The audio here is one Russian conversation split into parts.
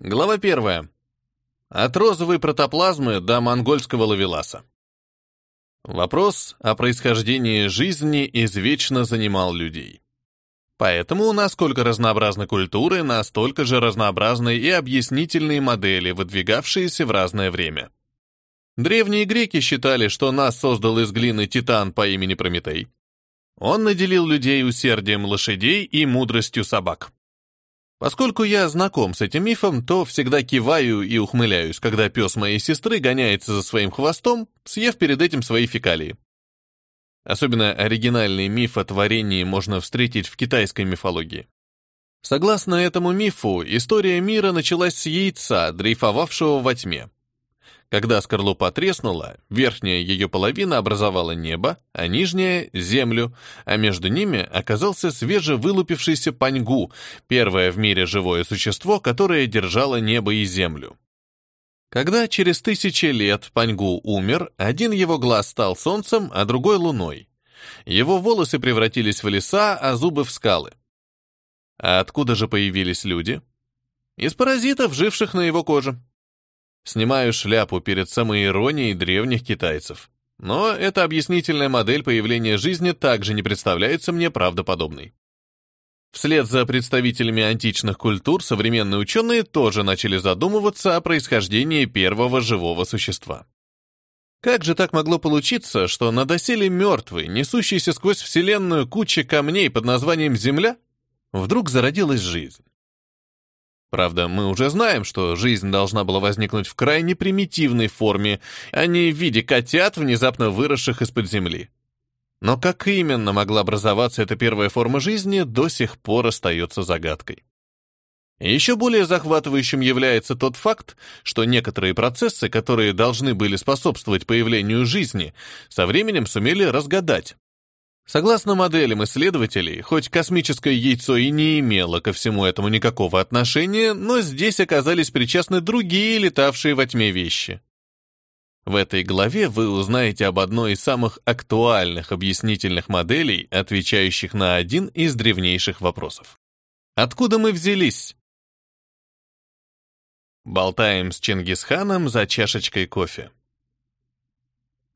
Глава первая. От розовой протоплазмы до монгольского лавеласа. Вопрос о происхождении жизни извечно занимал людей. Поэтому, насколько разнообразны культуры, настолько же разнообразны и объяснительные модели, выдвигавшиеся в разное время. Древние греки считали, что нас создал из глины титан по имени Прометей. Он наделил людей усердием лошадей и мудростью собак. Поскольку я знаком с этим мифом, то всегда киваю и ухмыляюсь, когда пес моей сестры гоняется за своим хвостом, съев перед этим свои фекалии. Особенно оригинальный миф о творении можно встретить в китайской мифологии. Согласно этому мифу, история мира началась с яйца, дрейфовавшего во тьме. Когда скорлупа треснула, верхняя ее половина образовала небо, а нижняя — землю, а между ними оказался свежевылупившийся паньгу, первое в мире живое существо, которое держало небо и землю. Когда через тысячи лет Паньгу умер, один его глаз стал солнцем, а другой — луной. Его волосы превратились в леса, а зубы — в скалы. А откуда же появились люди? Из паразитов, живших на его коже. Снимаю шляпу перед самоиронией древних китайцев. Но эта объяснительная модель появления жизни также не представляется мне правдоподобной. Вслед за представителями античных культур современные ученые тоже начали задумываться о происхождении первого живого существа. Как же так могло получиться, что на доселе мертвый, несущийся сквозь Вселенную куча камней под названием Земля, вдруг зародилась жизнь? Правда, мы уже знаем, что жизнь должна была возникнуть в крайне примитивной форме, а не в виде котят, внезапно выросших из-под земли. Но как именно могла образоваться эта первая форма жизни, до сих пор остается загадкой. Еще более захватывающим является тот факт, что некоторые процессы, которые должны были способствовать появлению жизни, со временем сумели разгадать. Согласно моделям исследователей, хоть космическое яйцо и не имело ко всему этому никакого отношения, но здесь оказались причастны другие летавшие во тьме вещи. В этой главе вы узнаете об одной из самых актуальных объяснительных моделей, отвечающих на один из древнейших вопросов. Откуда мы взялись? Болтаем с Чингисханом за чашечкой кофе.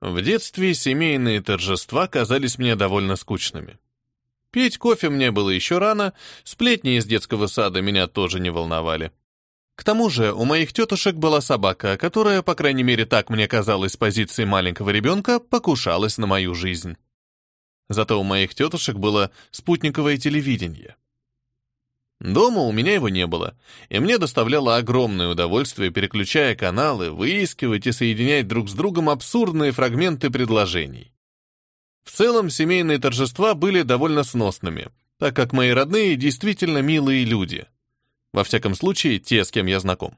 В детстве семейные торжества казались мне довольно скучными. Пить кофе мне было еще рано, сплетни из детского сада меня тоже не волновали. К тому же у моих тетушек была собака, которая, по крайней мере так мне казалось с позиции маленького ребенка, покушалась на мою жизнь. Зато у моих тетушек было спутниковое телевидение. Дома у меня его не было, и мне доставляло огромное удовольствие, переключая каналы, выискивать и соединять друг с другом абсурдные фрагменты предложений. В целом, семейные торжества были довольно сносными, так как мои родные действительно милые люди. Во всяком случае, те, с кем я знаком.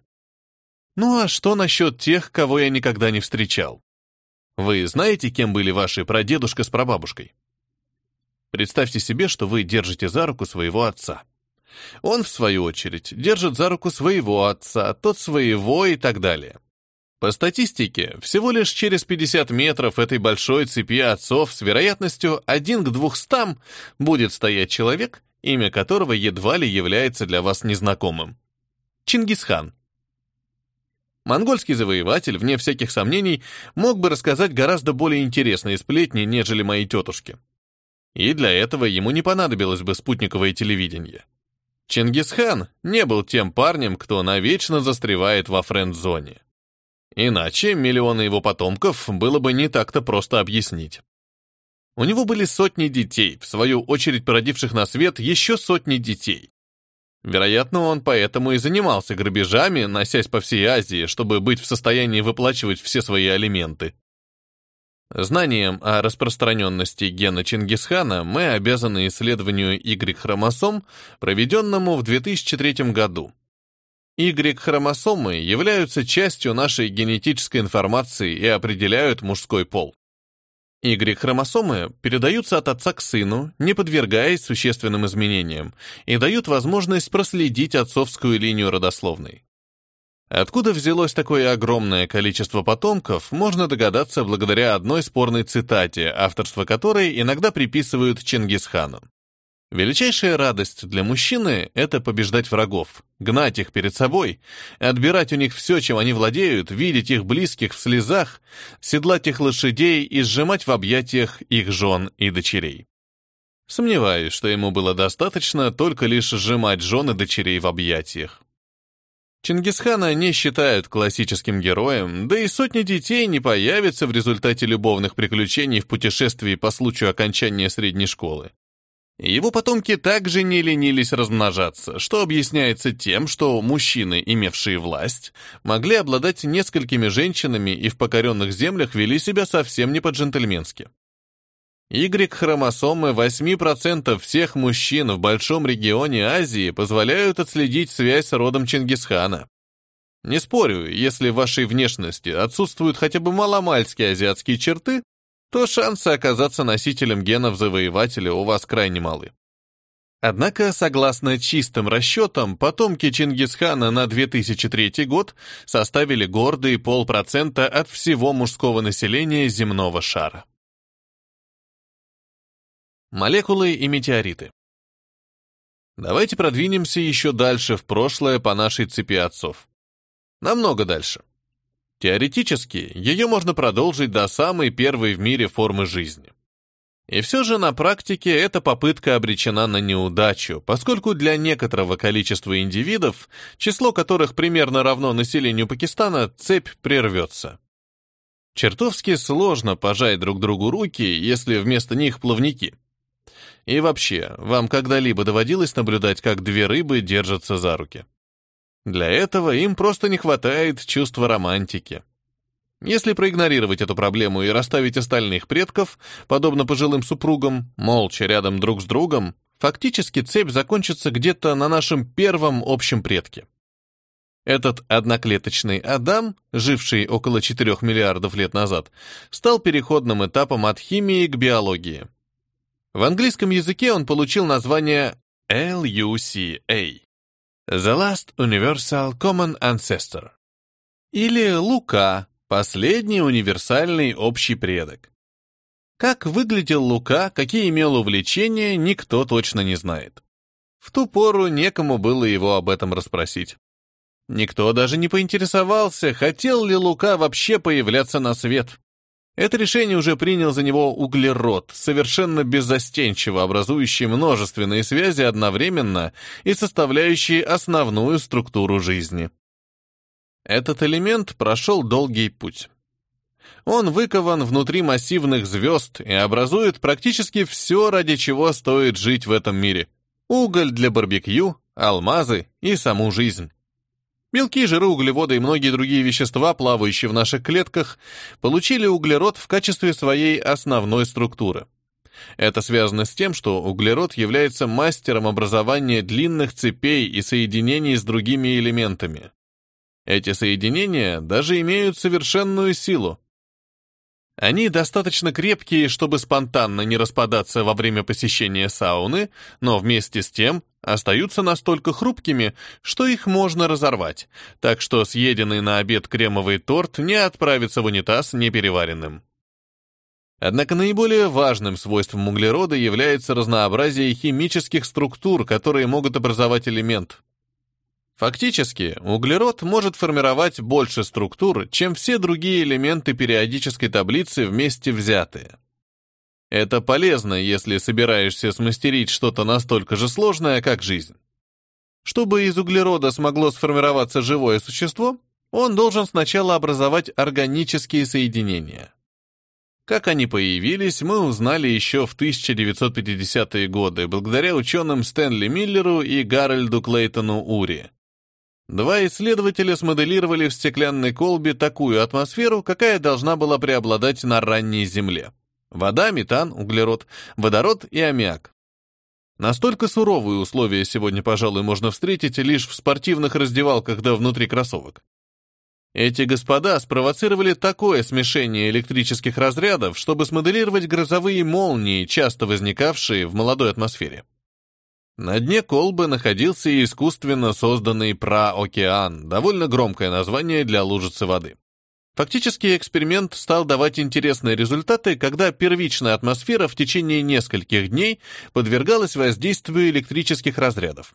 Ну а что насчет тех, кого я никогда не встречал? Вы знаете, кем были ваши прадедушка с прабабушкой? Представьте себе, что вы держите за руку своего отца. Он, в свою очередь, держит за руку своего отца, тот своего и так далее. По статистике, всего лишь через 50 метров этой большой цепи отцов с вероятностью 1 к 200 будет стоять человек, имя которого едва ли является для вас незнакомым. Чингисхан. Монгольский завоеватель, вне всяких сомнений, мог бы рассказать гораздо более интересные сплетни, нежели мои тетушки. И для этого ему не понадобилось бы спутниковое телевидение. Чингисхан не был тем парнем, кто навечно застревает во френд-зоне. Иначе миллионы его потомков было бы не так-то просто объяснить. У него были сотни детей, в свою очередь породивших на свет еще сотни детей. Вероятно, он поэтому и занимался грабежами, носясь по всей Азии, чтобы быть в состоянии выплачивать все свои алименты. Знанием о распространенности гена Чингисхана мы обязаны исследованию Y-хромосом, проведенному в 2003 году. Y-хромосомы являются частью нашей генетической информации и определяют мужской пол. Y-хромосомы передаются от отца к сыну, не подвергаясь существенным изменениям, и дают возможность проследить отцовскую линию родословной. Откуда взялось такое огромное количество потомков, можно догадаться благодаря одной спорной цитате, авторство которой иногда приписывают Чингисхану. Величайшая радость для мужчины — это побеждать врагов, гнать их перед собой, отбирать у них все, чем они владеют, видеть их близких в слезах, седлать их лошадей и сжимать в объятиях их жен и дочерей. Сомневаюсь, что ему было достаточно только лишь сжимать жен и дочерей в объятиях. Чингисхана не считают классическим героем, да и сотни детей не появятся в результате любовных приключений в путешествии по случаю окончания средней школы. Его потомки также не ленились размножаться, что объясняется тем, что мужчины, имевшие власть, могли обладать несколькими женщинами и в покоренных землях вели себя совсем не по-джентльменски. Y-хромосомы 8% всех мужчин в большом регионе Азии позволяют отследить связь с родом Чингисхана. Не спорю, если в вашей внешности отсутствуют хотя бы маломальские азиатские черты, то шансы оказаться носителем генов завоевателя у вас крайне малы. Однако, согласно чистым расчетам, потомки Чингисхана на 2003 год составили гордые полпроцента от всего мужского населения земного шара. Молекулы и метеориты. Давайте продвинемся еще дальше в прошлое по нашей цепи отцов. Намного дальше. Теоретически, ее можно продолжить до самой первой в мире формы жизни. И все же на практике эта попытка обречена на неудачу, поскольку для некоторого количества индивидов, число которых примерно равно населению Пакистана, цепь прервется. Чертовски сложно пожать друг другу руки, если вместо них плавники. И вообще, вам когда-либо доводилось наблюдать, как две рыбы держатся за руки? Для этого им просто не хватает чувства романтики. Если проигнорировать эту проблему и расставить остальных предков, подобно пожилым супругам, молча рядом друг с другом, фактически цепь закончится где-то на нашем первом общем предке. Этот одноклеточный Адам, живший около 4 миллиардов лет назад, стал переходным этапом от химии к биологии. В английском языке он получил название LUCA The Last Universal Common Ancestor. Или Лука, последний универсальный общий предок. Как выглядел Лука, какие имел увлечения, никто точно не знает. В ту пору некому было его об этом расспросить. Никто даже не поинтересовался, хотел ли Лука вообще появляться на свет. Это решение уже принял за него углерод, совершенно беззастенчиво образующий множественные связи одновременно и составляющий основную структуру жизни. Этот элемент прошел долгий путь. Он выкован внутри массивных звезд и образует практически все, ради чего стоит жить в этом мире. Уголь для барбекю, алмазы и саму жизнь. Белки, жиры, углеводы и многие другие вещества, плавающие в наших клетках, получили углерод в качестве своей основной структуры. Это связано с тем, что углерод является мастером образования длинных цепей и соединений с другими элементами. Эти соединения даже имеют совершенную силу. Они достаточно крепкие, чтобы спонтанно не распадаться во время посещения сауны, но вместе с тем остаются настолько хрупкими, что их можно разорвать, так что съеденный на обед кремовый торт не отправится в унитаз непереваренным. Однако наиболее важным свойством углерода является разнообразие химических структур, которые могут образовать элемент. Фактически, углерод может формировать больше структур, чем все другие элементы периодической таблицы вместе взятые. Это полезно, если собираешься смастерить что-то настолько же сложное, как жизнь. Чтобы из углерода смогло сформироваться живое существо, он должен сначала образовать органические соединения. Как они появились, мы узнали еще в 1950-е годы, благодаря ученым Стэнли Миллеру и Гарольду Клейтону Ури. Два исследователя смоделировали в стеклянной колбе такую атмосферу, какая должна была преобладать на ранней Земле. Вода, метан, углерод, водород и аммиак. Настолько суровые условия сегодня, пожалуй, можно встретить лишь в спортивных раздевалках да внутри кроссовок. Эти господа спровоцировали такое смешение электрических разрядов, чтобы смоделировать грозовые молнии, часто возникавшие в молодой атмосфере. На дне колбы находился искусственно созданный праокеан, довольно громкое название для лужицы воды. Фактически эксперимент стал давать интересные результаты, когда первичная атмосфера в течение нескольких дней подвергалась воздействию электрических разрядов.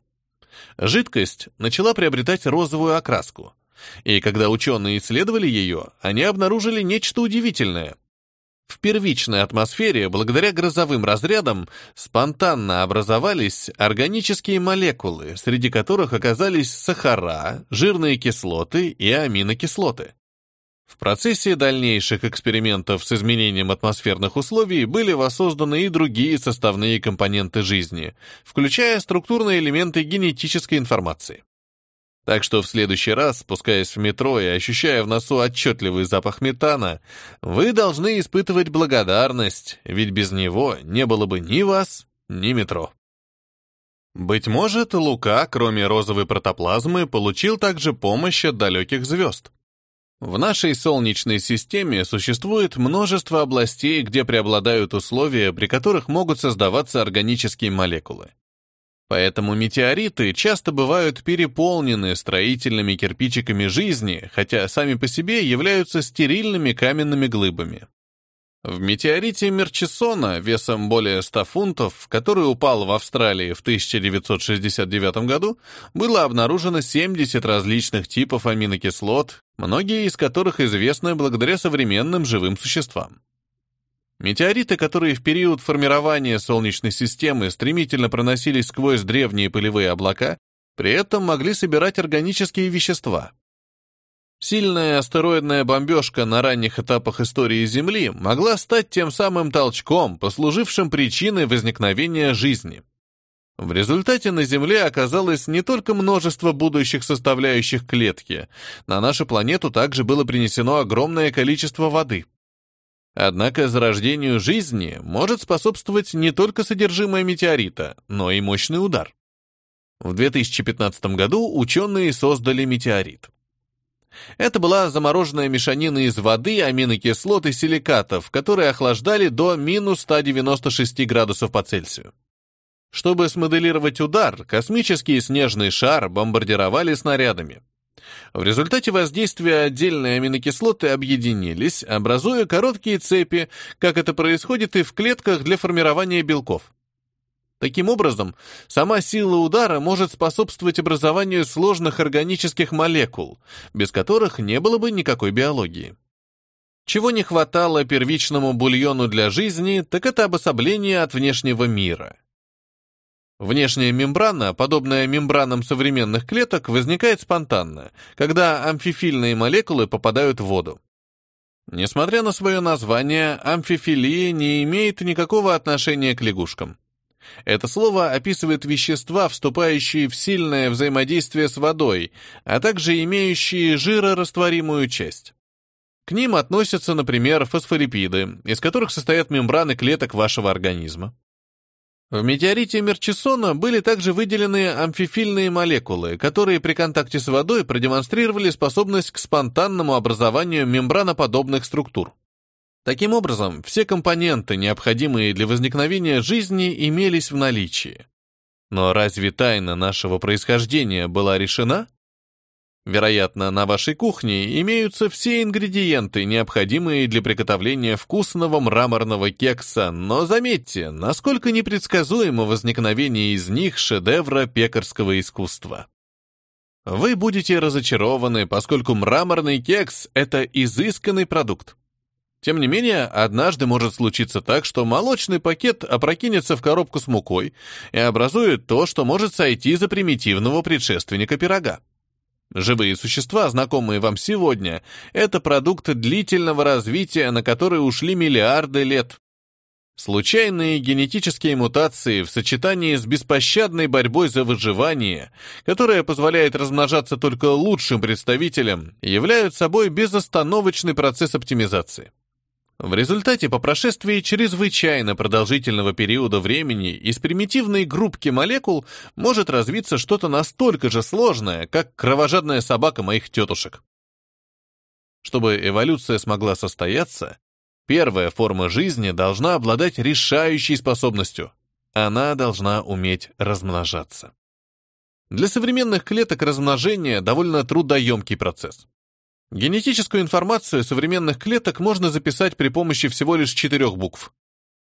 Жидкость начала приобретать розовую окраску. И когда ученые исследовали ее, они обнаружили нечто удивительное. В первичной атмосфере, благодаря грозовым разрядам, спонтанно образовались органические молекулы, среди которых оказались сахара, жирные кислоты и аминокислоты. В процессе дальнейших экспериментов с изменением атмосферных условий были воссозданы и другие составные компоненты жизни, включая структурные элементы генетической информации. Так что в следующий раз, спускаясь в метро и ощущая в носу отчетливый запах метана, вы должны испытывать благодарность, ведь без него не было бы ни вас, ни метро. Быть может, Лука, кроме розовой протоплазмы, получил также помощь от далеких звезд. В нашей Солнечной системе существует множество областей, где преобладают условия, при которых могут создаваться органические молекулы. Поэтому метеориты часто бывают переполнены строительными кирпичиками жизни, хотя сами по себе являются стерильными каменными глыбами. В метеорите Мерчисона весом более 100 фунтов, который упал в Австралии в 1969 году, было обнаружено 70 различных типов аминокислот, многие из которых известны благодаря современным живым существам. Метеориты, которые в период формирования Солнечной системы стремительно проносились сквозь древние пылевые облака, при этом могли собирать органические вещества. Сильная астероидная бомбежка на ранних этапах истории Земли могла стать тем самым толчком, послужившим причиной возникновения жизни. В результате на Земле оказалось не только множество будущих составляющих клетки, на нашу планету также было принесено огромное количество воды. Однако зарождению жизни может способствовать не только содержимое метеорита, но и мощный удар. В 2015 году ученые создали метеорит. Это была замороженная мешанина из воды, аминокислот и силикатов, которые охлаждали до минус 196 градусов по Цельсию. Чтобы смоделировать удар, космический снежный шар бомбардировали снарядами. В результате воздействия отдельные аминокислоты объединились, образуя короткие цепи, как это происходит и в клетках для формирования белков. Таким образом, сама сила удара может способствовать образованию сложных органических молекул, без которых не было бы никакой биологии. Чего не хватало первичному бульону для жизни, так это обособление от внешнего мира. Внешняя мембрана, подобная мембранам современных клеток, возникает спонтанно, когда амфифильные молекулы попадают в воду. Несмотря на свое название, амфифилия не имеет никакого отношения к лягушкам. Это слово описывает вещества, вступающие в сильное взаимодействие с водой, а также имеющие жирорастворимую часть. К ним относятся, например, фосфолипиды, из которых состоят мембраны клеток вашего организма. В метеорите Мерчисона были также выделены амфифильные молекулы, которые при контакте с водой продемонстрировали способность к спонтанному образованию мембраноподобных структур. Таким образом, все компоненты, необходимые для возникновения жизни, имелись в наличии. Но разве тайна нашего происхождения была решена? Вероятно, на вашей кухне имеются все ингредиенты, необходимые для приготовления вкусного мраморного кекса, но заметьте, насколько непредсказуемо возникновение из них шедевра пекарского искусства. Вы будете разочарованы, поскольку мраморный кекс — это изысканный продукт. Тем не менее, однажды может случиться так, что молочный пакет опрокинется в коробку с мукой и образует то, что может сойти за примитивного предшественника пирога. Живые существа, знакомые вам сегодня, это продукты длительного развития, на которые ушли миллиарды лет. Случайные генетические мутации в сочетании с беспощадной борьбой за выживание, которая позволяет размножаться только лучшим представителям, являются собой безостановочный процесс оптимизации. В результате, по прошествии чрезвычайно продолжительного периода времени из примитивной группки молекул может развиться что-то настолько же сложное, как кровожадная собака моих тетушек. Чтобы эволюция смогла состояться, первая форма жизни должна обладать решающей способностью. Она должна уметь размножаться. Для современных клеток размножение довольно трудоемкий процесс. Генетическую информацию современных клеток можно записать при помощи всего лишь четырех букв.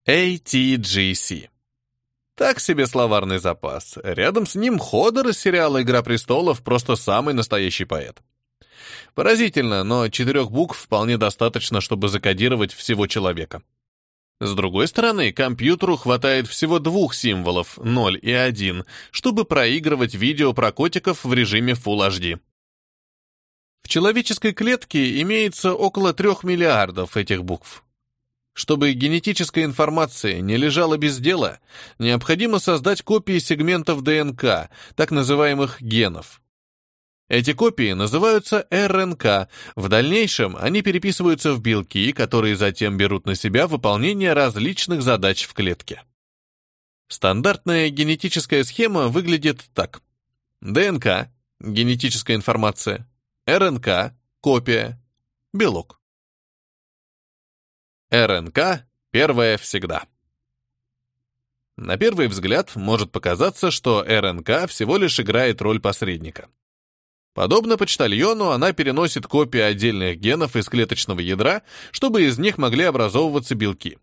ATGC. Так себе словарный запас. Рядом с ним Ходор из сериала «Игра престолов» просто самый настоящий поэт. Поразительно, но четырех букв вполне достаточно, чтобы закодировать всего человека. С другой стороны, компьютеру хватает всего двух символов, 0 и 1, чтобы проигрывать видео про котиков в режиме Full HD. В человеческой клетке имеется около трех миллиардов этих букв. Чтобы генетическая информация не лежала без дела, необходимо создать копии сегментов ДНК, так называемых генов. Эти копии называются РНК. В дальнейшем они переписываются в белки, которые затем берут на себя выполнение различных задач в клетке. Стандартная генетическая схема выглядит так. ДНК – генетическая информация, РНК, копия, белок. РНК – первое всегда. На первый взгляд может показаться, что РНК всего лишь играет роль посредника. Подобно почтальону, она переносит копии отдельных генов из клеточного ядра, чтобы из них могли образовываться белки.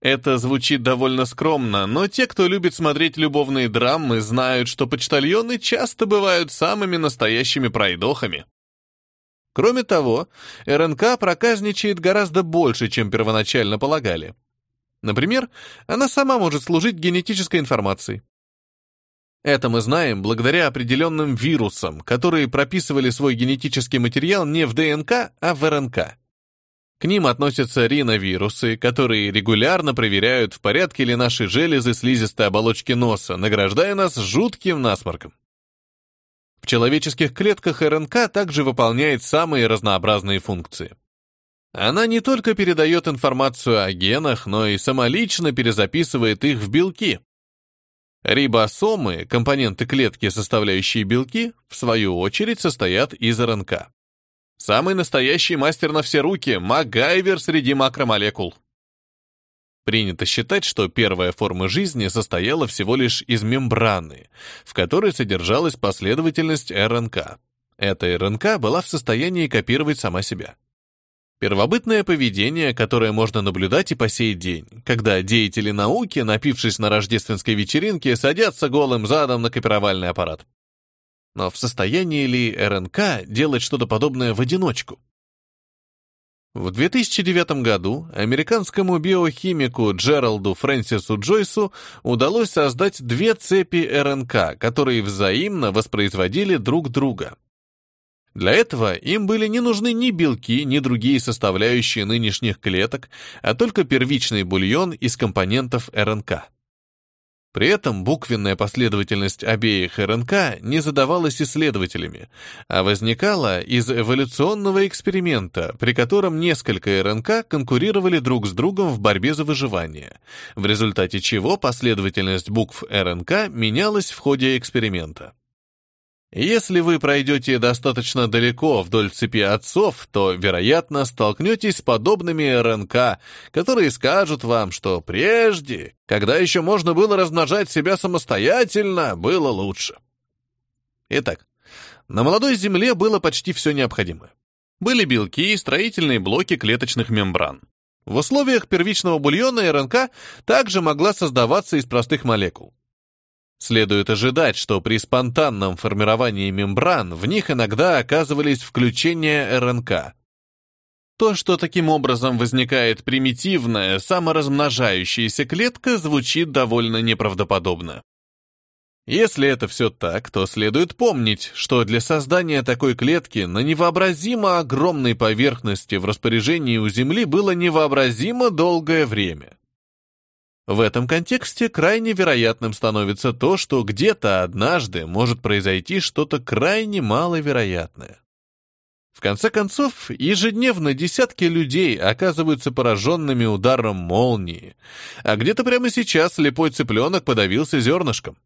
Это звучит довольно скромно, но те, кто любит смотреть любовные драмы, знают, что почтальоны часто бывают самыми настоящими пройдохами. Кроме того, РНК проказничает гораздо больше, чем первоначально полагали. Например, она сама может служить генетической информацией. Это мы знаем благодаря определенным вирусам, которые прописывали свой генетический материал не в ДНК, а в РНК. К ним относятся риновирусы, которые регулярно проверяют, в порядке ли наши железы слизистой оболочки носа, награждая нас жутким насморком. В человеческих клетках РНК также выполняет самые разнообразные функции. Она не только передает информацию о генах, но и самолично перезаписывает их в белки. Рибосомы, компоненты клетки, составляющие белки, в свою очередь состоят из РНК. Самый настоящий мастер на все руки, МакГайвер среди макромолекул. Принято считать, что первая форма жизни состояла всего лишь из мембраны, в которой содержалась последовательность РНК. Эта РНК была в состоянии копировать сама себя. Первобытное поведение, которое можно наблюдать и по сей день, когда деятели науки, напившись на рождественской вечеринке, садятся голым задом на копировальный аппарат. Но в состоянии ли РНК делать что-то подобное в одиночку? В 2009 году американскому биохимику Джералду Фрэнсису Джойсу удалось создать две цепи РНК, которые взаимно воспроизводили друг друга. Для этого им были не нужны ни белки, ни другие составляющие нынешних клеток, а только первичный бульон из компонентов РНК. При этом буквенная последовательность обеих РНК не задавалась исследователями, а возникала из эволюционного эксперимента, при котором несколько РНК конкурировали друг с другом в борьбе за выживание, в результате чего последовательность букв РНК менялась в ходе эксперимента. Если вы пройдете достаточно далеко вдоль цепи отцов, то, вероятно, столкнетесь с подобными РНК, которые скажут вам, что прежде, когда еще можно было размножать себя самостоятельно, было лучше. Итак, на молодой Земле было почти все необходимое. Были белки и строительные блоки клеточных мембран. В условиях первичного бульона РНК также могла создаваться из простых молекул. Следует ожидать, что при спонтанном формировании мембран в них иногда оказывались включения РНК. То, что таким образом возникает примитивная, саморазмножающаяся клетка, звучит довольно неправдоподобно. Если это все так, то следует помнить, что для создания такой клетки на невообразимо огромной поверхности в распоряжении у Земли было невообразимо долгое время. В этом контексте крайне вероятным становится то, что где-то однажды может произойти что-то крайне маловероятное. В конце концов, ежедневно десятки людей оказываются пораженными ударом молнии, а где-то прямо сейчас слепой цыпленок подавился зернышком.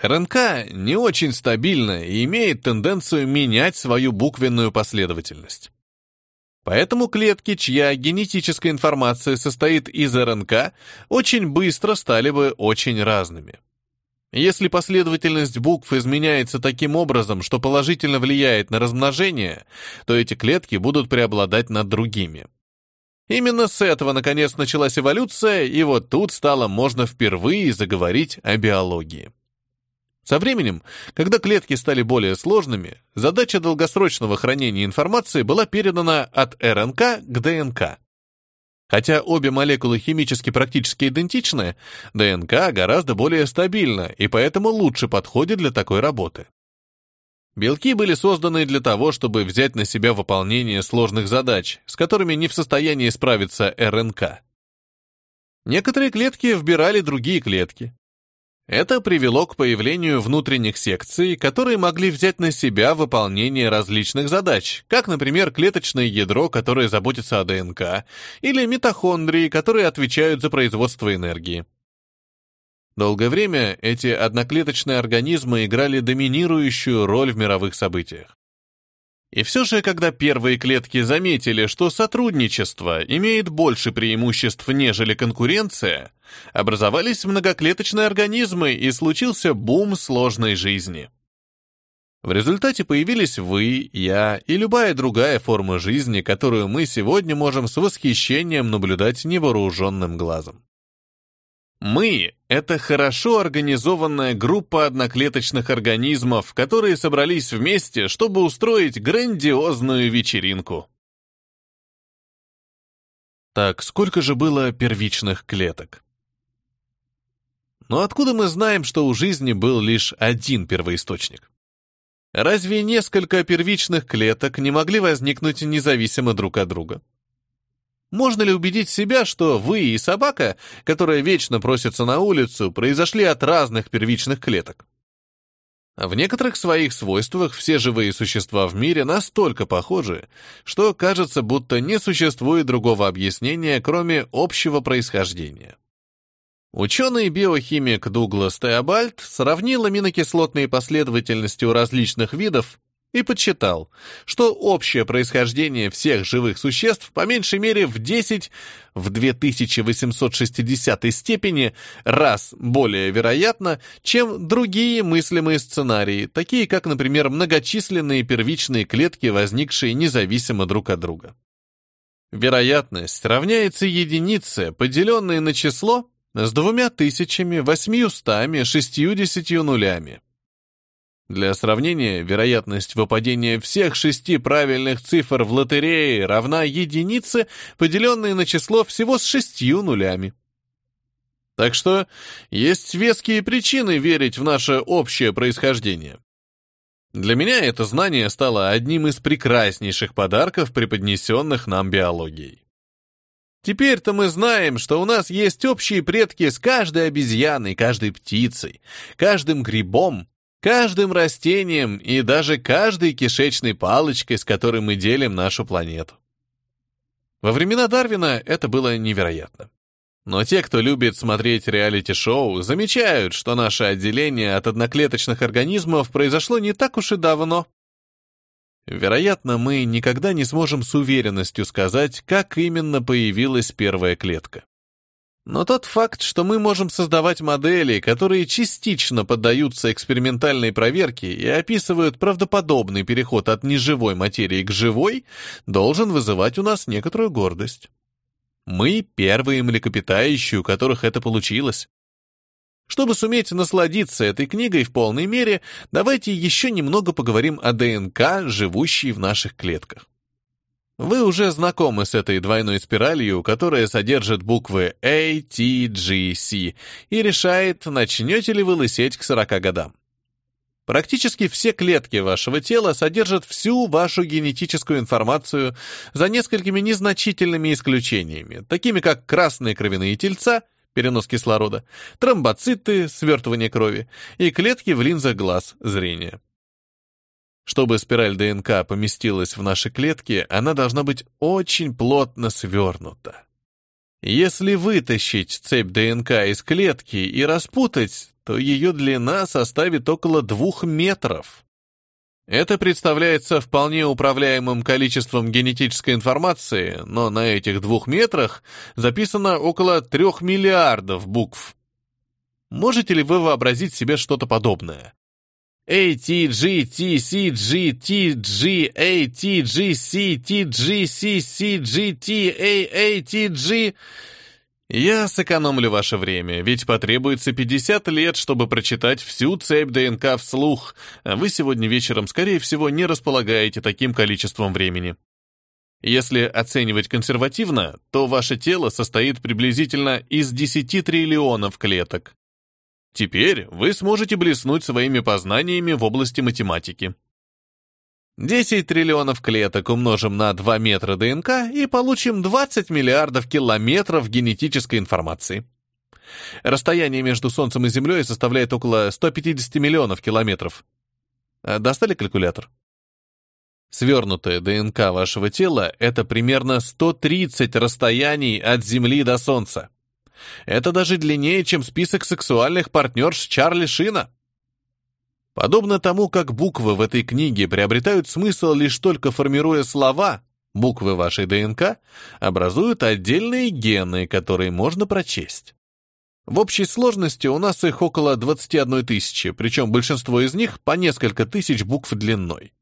РНК не очень стабильна и имеет тенденцию менять свою буквенную последовательность. Поэтому клетки, чья генетическая информация состоит из РНК, очень быстро стали бы очень разными. Если последовательность букв изменяется таким образом, что положительно влияет на размножение, то эти клетки будут преобладать над другими. Именно с этого, наконец, началась эволюция, и вот тут стало можно впервые заговорить о биологии. Со временем, когда клетки стали более сложными, задача долгосрочного хранения информации была передана от РНК к ДНК. Хотя обе молекулы химически практически идентичны, ДНК гораздо более стабильна и поэтому лучше подходит для такой работы. Белки были созданы для того, чтобы взять на себя выполнение сложных задач, с которыми не в состоянии справиться РНК. Некоторые клетки вбирали другие клетки, это привело к появлению внутренних секций, которые могли взять на себя выполнение различных задач, как, например, клеточное ядро, которое заботится о ДНК, или митохондрии, которые отвечают за производство энергии. Долгое время эти одноклеточные организмы играли доминирующую роль в мировых событиях. И все же, когда первые клетки заметили, что сотрудничество имеет больше преимуществ, нежели конкуренция, образовались многоклеточные организмы и случился бум сложной жизни. В результате появились вы, я и любая другая форма жизни, которую мы сегодня можем с восхищением наблюдать невооруженным глазом. Мы — это хорошо организованная группа одноклеточных организмов, которые собрались вместе, чтобы устроить грандиозную вечеринку. Так, сколько же было первичных клеток? Но откуда мы знаем, что у жизни был лишь один первоисточник? Разве несколько первичных клеток не могли возникнуть независимо друг от друга? Можно ли убедить себя, что вы и собака, которая вечно просится на улицу, произошли от разных первичных клеток? В некоторых своих свойствах все живые существа в мире настолько похожи, что кажется, будто не существует другого объяснения, кроме общего происхождения. Ученый-биохимик Дуглас Теобальд сравнил аминокислотные последовательности у различных видов и подсчитал, что общее происхождение всех живых существ по меньшей мере в 10 в 2860 степени раз более вероятно, чем другие мыслимые сценарии, такие как, например, многочисленные первичные клетки, возникшие независимо друг от друга. Вероятность равняется единице, поделенной на число, с двумя тысячами восьмиустами шестьюдесятью нулями. Для сравнения, вероятность выпадения всех шести правильных цифр в лотерее равна единице, поделенной на число всего с шестью нулями. Так что есть веские причины верить в наше общее происхождение. Для меня это знание стало одним из прекраснейших подарков, преподнесенных нам биологией. Теперь-то мы знаем, что у нас есть общие предки с каждой обезьяной, каждой птицей, каждым грибом, каждым растением и даже каждой кишечной палочкой, с которой мы делим нашу планету. Во времена Дарвина это было невероятно. Но те, кто любит смотреть реалити-шоу, замечают, что наше отделение от одноклеточных организмов произошло не так уж и давно. Вероятно, мы никогда не сможем с уверенностью сказать, как именно появилась первая клетка. Но тот факт, что мы можем создавать модели, которые частично поддаются экспериментальной проверке и описывают правдоподобный переход от неживой материи к живой, должен вызывать у нас некоторую гордость. Мы первые млекопитающие, у которых это получилось. Чтобы суметь насладиться этой книгой в полной мере, давайте еще немного поговорим о ДНК, живущей в наших клетках. Вы уже знакомы с этой двойной спиралью, которая содержит буквы A, T, G, C и решает, начнете ли вы лысеть к 40 годам. Практически все клетки вашего тела содержат всю вашу генетическую информацию за несколькими незначительными исключениями, такими как красные кровяные тельца – перенос кислорода, тромбоциты, свертывание крови и клетки в линзах глаз, зрения. Чтобы спираль ДНК поместилась в наши клетки, она должна быть очень плотно свернута. Если вытащить цепь ДНК из клетки и распутать, то ее длина составит около двух метров. Это представляется вполне управляемым количеством генетической информации, но на этих двух метрах записано около трех миллиардов букв. Можете ли вы вообразить себе что-то подобное? A, T, G, T, C, G, T, G, A, T, G, C, T, G, C, C, G, T, A, A, T, G... Я сэкономлю ваше время, ведь потребуется 50 лет, чтобы прочитать всю цепь ДНК вслух, а вы сегодня вечером, скорее всего, не располагаете таким количеством времени. Если оценивать консервативно, то ваше тело состоит приблизительно из 10 триллионов клеток. Теперь вы сможете блеснуть своими познаниями в области математики. 10 триллионов клеток умножим на 2 метра ДНК и получим 20 миллиардов километров генетической информации. Расстояние между Солнцем и Землей составляет около 150 миллионов километров. А достали калькулятор? Свернутая ДНК вашего тела — это примерно 130 расстояний от Земли до Солнца. Это даже длиннее, чем список сексуальных партнерш Чарли Шина. Подобно тому, как буквы в этой книге приобретают смысл лишь только формируя слова, буквы вашей ДНК образуют отдельные гены, которые можно прочесть. В общей сложности у нас их около 21 тысячи, причем большинство из них по несколько тысяч букв длиной.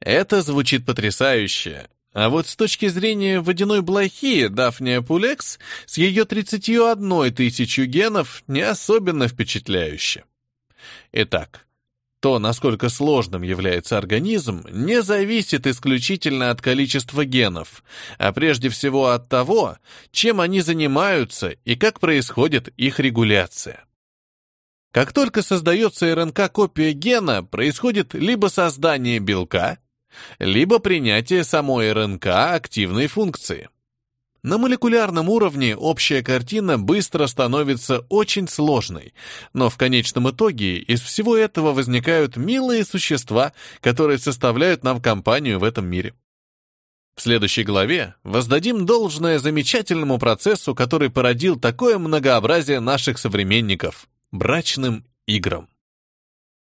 Это звучит потрясающе, а вот с точки зрения водяной блохи Дафния Пулекс с ее 31 тысячу генов не особенно впечатляюще. Итак, то, насколько сложным является организм, не зависит исключительно от количества генов, а прежде всего от того, чем они занимаются и как происходит их регуляция. Как только создается РНК-копия гена, происходит либо создание белка, либо принятие самой РНК активной функции. На молекулярном уровне общая картина быстро становится очень сложной, но в конечном итоге из всего этого возникают милые существа, которые составляют нам компанию в этом мире. В следующей главе воздадим должное замечательному процессу, который породил такое многообразие наших современников – брачным играм.